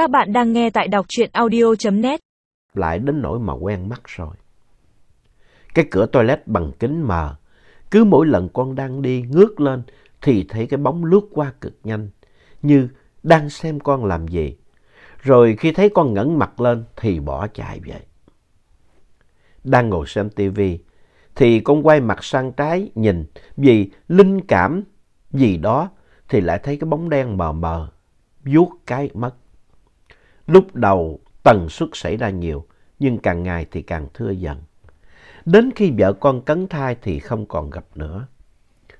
Các bạn đang nghe tại đọc truyện audio.net. Lại đến nỗi mà quen mắt rồi. Cái cửa toilet bằng kính mờ. Cứ mỗi lần con đang đi ngước lên thì thấy cái bóng lướt qua cực nhanh. Như đang xem con làm gì. Rồi khi thấy con ngẩng mặt lên thì bỏ chạy vậy. Đang ngồi xem tivi thì con quay mặt sang trái nhìn, vì linh cảm gì đó thì lại thấy cái bóng đen mờ mờ, vuốt cái mất. Lúc đầu tần suất xảy ra nhiều, nhưng càng ngày thì càng thưa dần. Đến khi vợ con cấn thai thì không còn gặp nữa.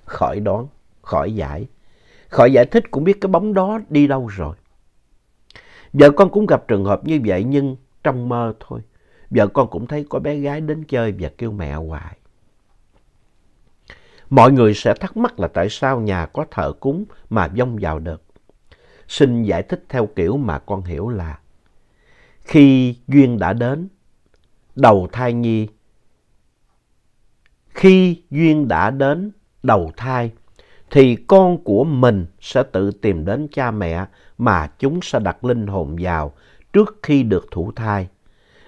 Khỏi đoán, khỏi giải. Khỏi giải thích cũng biết cái bóng đó đi đâu rồi. Vợ con cũng gặp trường hợp như vậy nhưng trong mơ thôi. Vợ con cũng thấy có bé gái đến chơi và kêu mẹ hoài. Mọi người sẽ thắc mắc là tại sao nhà có thờ cúng mà vong vào được. Xin giải thích theo kiểu mà con hiểu là khi duyên đã đến, đầu thai nhi. Khi duyên đã đến đầu thai, thì con của mình sẽ tự tìm đến cha mẹ mà chúng sẽ đặt linh hồn vào trước khi được thụ thai.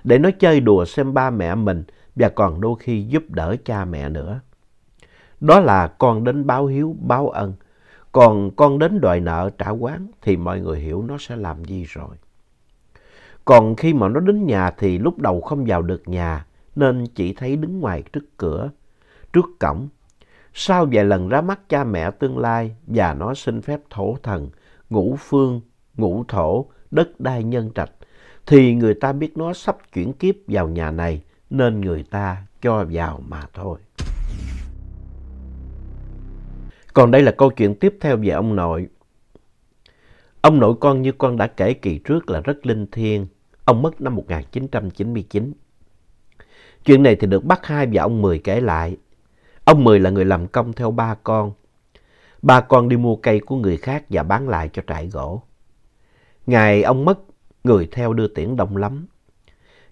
Để nó chơi đùa xem ba mẹ mình và còn đôi khi giúp đỡ cha mẹ nữa. Đó là con đến báo hiếu, báo ân. Còn con đến đòi nợ trả quán thì mọi người hiểu nó sẽ làm gì rồi. Còn khi mà nó đến nhà thì lúc đầu không vào được nhà nên chỉ thấy đứng ngoài trước cửa, trước cổng. Sau vài lần ra mắt cha mẹ tương lai và nó xin phép thổ thần, ngũ phương, ngũ thổ, đất đai nhân trạch thì người ta biết nó sắp chuyển kiếp vào nhà này nên người ta cho vào mà thôi. Còn đây là câu chuyện tiếp theo về ông nội. Ông nội con như con đã kể kỳ trước là rất linh thiêng. Ông mất năm 1999. Chuyện này thì được bác hai và ông Mười kể lại. Ông Mười là người làm công theo ba con. Ba con đi mua cây của người khác và bán lại cho trại gỗ. Ngày ông mất, người theo đưa tiễn đông lắm.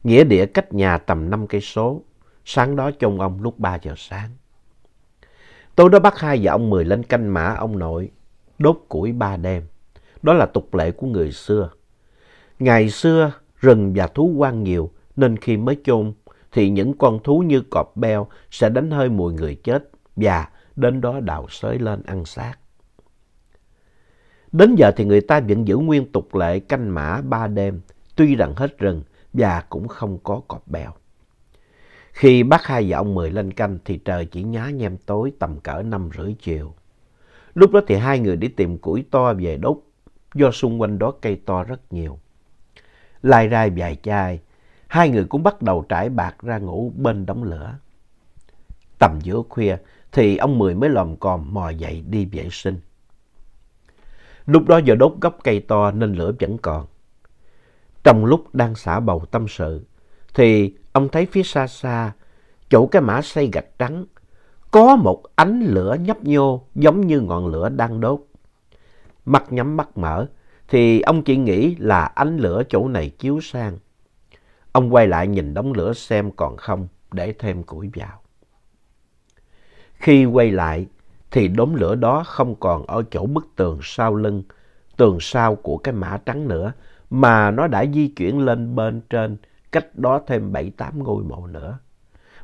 Nghĩa địa cách nhà tầm 5 cây số. Sáng đó trông ông lúc 3 giờ sáng. Tối đó bác hai và ông Mười lên canh mã ông nội, đốt củi ba đêm. Đó là tục lệ của người xưa. Ngày xưa, rừng và thú quan nhiều, nên khi mới chôn thì những con thú như cọp beo sẽ đánh hơi mùi người chết và đến đó đào xới lên ăn xác. Đến giờ thì người ta vẫn giữ nguyên tục lệ canh mã ba đêm, tuy rằng hết rừng và cũng không có cọp beo. Khi bác hai và ông Mười lên canh thì trời chỉ nhá nhem tối tầm cỡ năm rưỡi chiều. Lúc đó thì hai người đi tìm củi to về đốt, do xung quanh đó cây to rất nhiều. Lai ra vài chai, hai người cũng bắt đầu trải bạc ra ngủ bên đống lửa. Tầm giữa khuya thì ông Mười mới lòm còm mò dậy đi vệ sinh. Lúc đó giờ đốt gốc cây to nên lửa vẫn còn. Trong lúc đang xả bầu tâm sự, thì ông thấy phía xa xa, chỗ cái mã xây gạch trắng, có một ánh lửa nhấp nhô giống như ngọn lửa đang đốt. Mắt nhắm mắt mở, thì ông chỉ nghĩ là ánh lửa chỗ này chiếu sang. Ông quay lại nhìn đống lửa xem còn không để thêm củi vào. Khi quay lại thì đống lửa đó không còn ở chỗ bức tường sau lưng, tường sau của cái mã trắng nữa, mà nó đã di chuyển lên bên trên, cách đó thêm bảy, tám ngôi mộ nữa.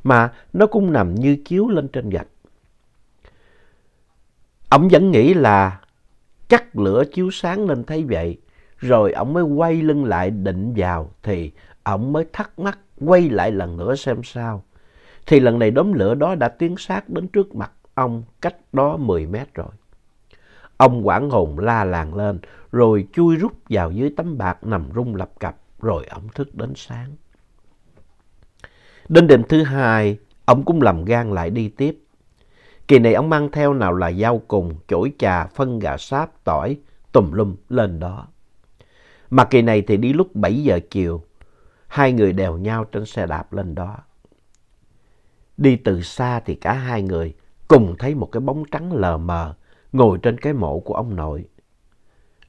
Mà nó cũng nằm như chiếu lên trên gạch. Ông vẫn nghĩ là chắc lửa chiếu sáng nên thấy vậy. Rồi ông mới quay lưng lại định vào thì ông mới thắc mắc quay lại lần nữa xem sao. Thì lần này đốm lửa đó đã tiến sát đến trước mặt ông cách đó 10 mét rồi. Ông quảng hồn la làng lên, rồi chui rút vào dưới tấm bạc nằm rung lập cập rồi ông thức đến sáng. Đến đêm thứ hai, ông cũng làm gan lại đi tiếp. Kỳ này ông mang theo nào là dao cùng, chổi trà, phân gà sáp, tỏi, tùm lum lên đó. Mà kỳ này thì đi lúc 7 giờ chiều, hai người đèo nhau trên xe đạp lên đó. Đi từ xa thì cả hai người cùng thấy một cái bóng trắng lờ mờ ngồi trên cái mộ của ông nội.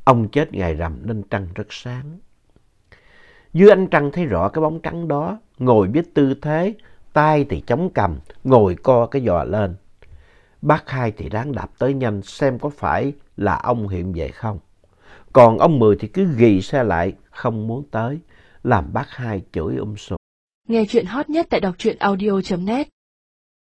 Ông chết ngày rằm nên trăng rất sáng. Dưới ánh trăng thấy rõ cái bóng trắng đó, ngồi biết tư thế, tay thì chống cầm, ngồi co cái giò lên. Bác hai thì ráng đạp tới nhanh xem có phải là ông hiện về không. Còn ông Mười thì cứ ghi xe lại, không muốn tới, làm bác hai chửi um sùm. Nghe chuyện hot nhất tại đọc truyện audio.net